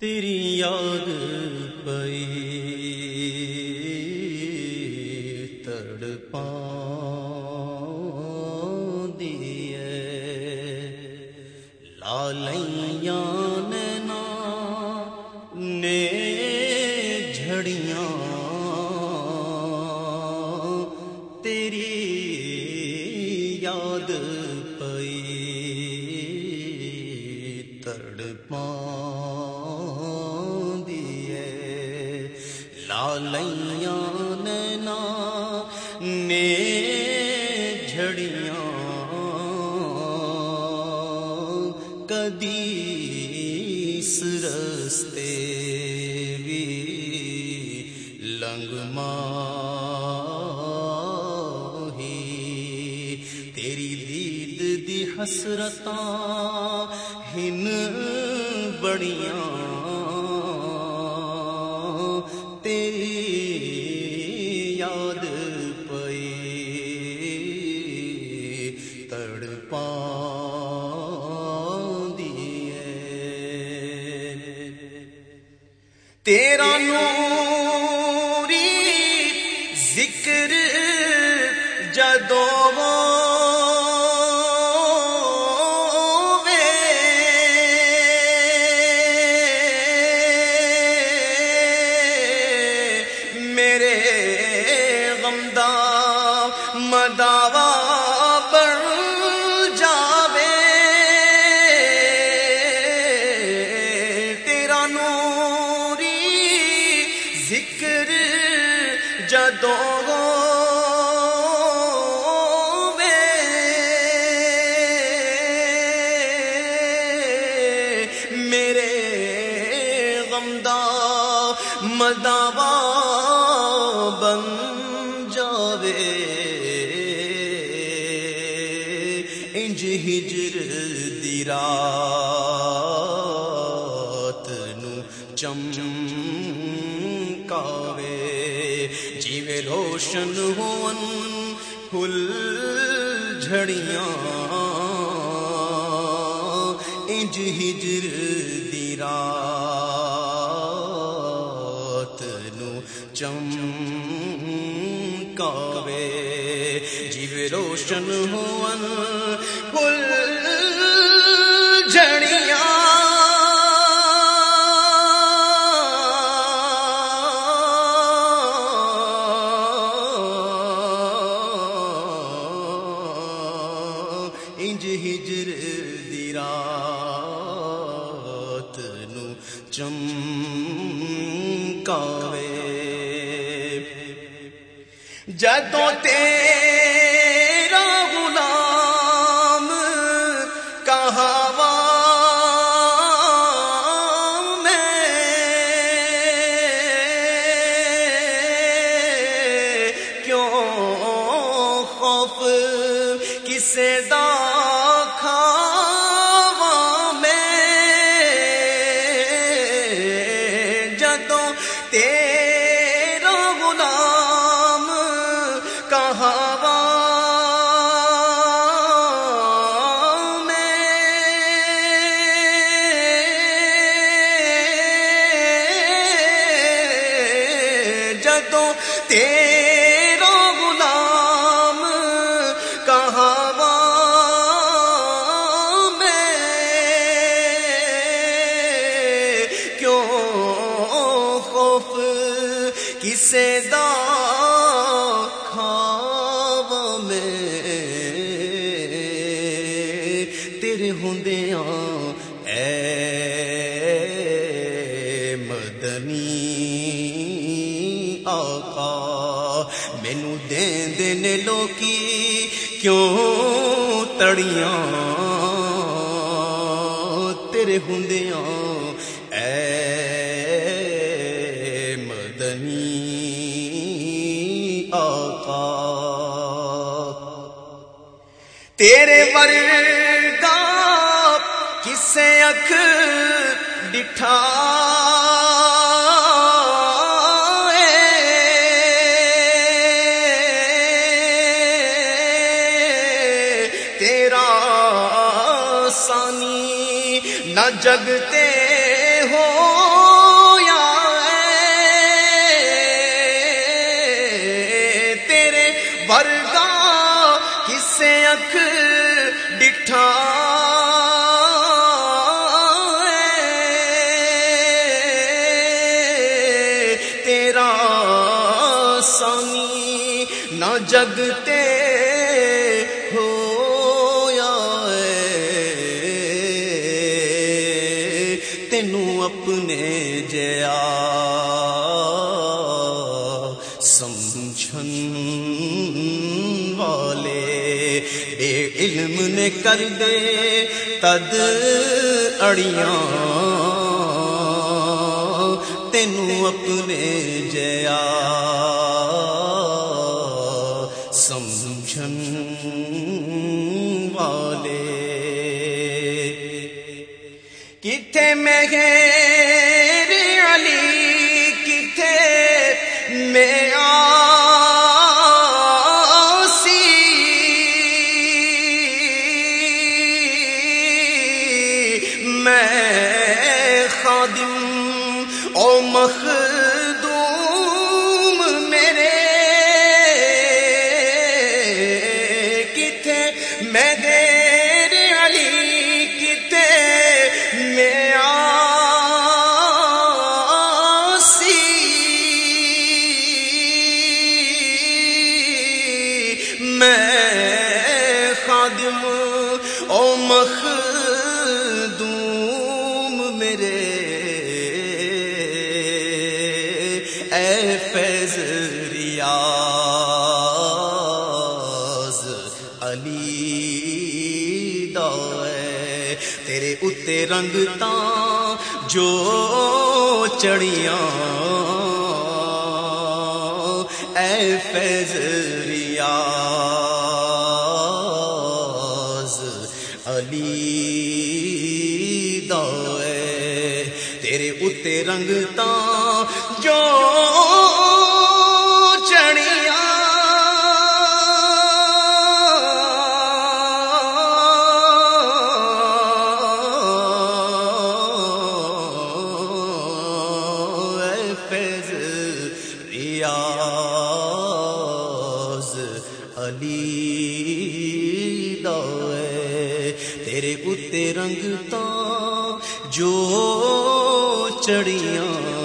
تیری یاد پئی لالیاں نینا نے جھڑیاں۔ کدی اس رستے بھی لنگ ماہی۔ تیری دید دی حسرتاں، ہن بڑیاں۔ میرے غمدا مداوا بن جاوے۔ تیرا نوری ذکر جدو انج ہجر دی رات نو چمکاوے۔ جیوے روشن ہون پھل جھڑیاں۔ انج ہجر دی رات نو چمکاوے جیوے روشن ہون۔ پھل جھڑیاں انج ہجر دی رات نو چمکاوے جدو تیرا غلام کہاوا میں کیوں خوف کسے دا تیرے ہوندیاں اے مدنی آقا مینو دین دین لوکی کیوں تڑیاں تیرے ہوندیاں تیرے ورگا کسے اکھ ڈٹھا تیرا سانی نہ جگتے جگتے ہو تینوں اپنے جیا سمجھن والے، بے علم نے کر دے تد اڑیاں۔ تینوں اپنے جیا کتنے مہر علی کتنے میں میں خادم میرے۔ اے فیض ریاض علی دے تیرے اتے رنگ جو چڑیاں اے فیض ریاض تیرے اتے رنگ جو چڑیاں فیض ریاض علی دے تیرے اتے رنگ تا جو چڑیاں